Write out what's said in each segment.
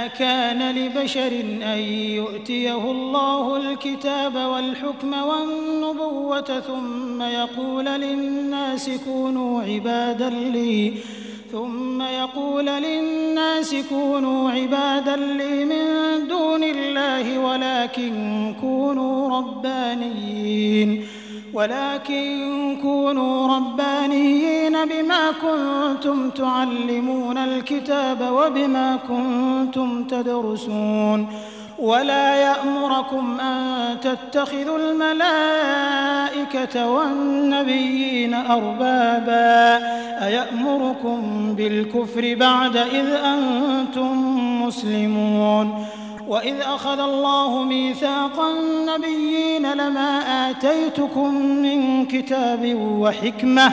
ما كان لبشر أن يؤتيه الله الكتاب والحكم والنبوة ثم يقول للناس كونوا عبادا لي ثم يقول للناس كونوا عبادا لي من دون الله ولكن كونوا ربانيين ولكن كونوا ربانيين بما كنتم تعلمون الكتاب وبما كنتم تدرسون ولا يأمركم أن تتخذوا الملائكة والنبيين أربابا أيأمركم بالكفر بعد إذ أنتم مسلمون وإذ أخذ الله ميثاق النبيين لما آتيتكم من كتاب وحكمة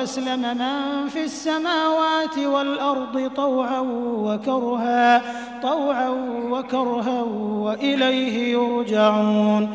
وله أسلم من في السماوات والأرض طوعا وكرها طوعا وكرها وإليه يرجعون.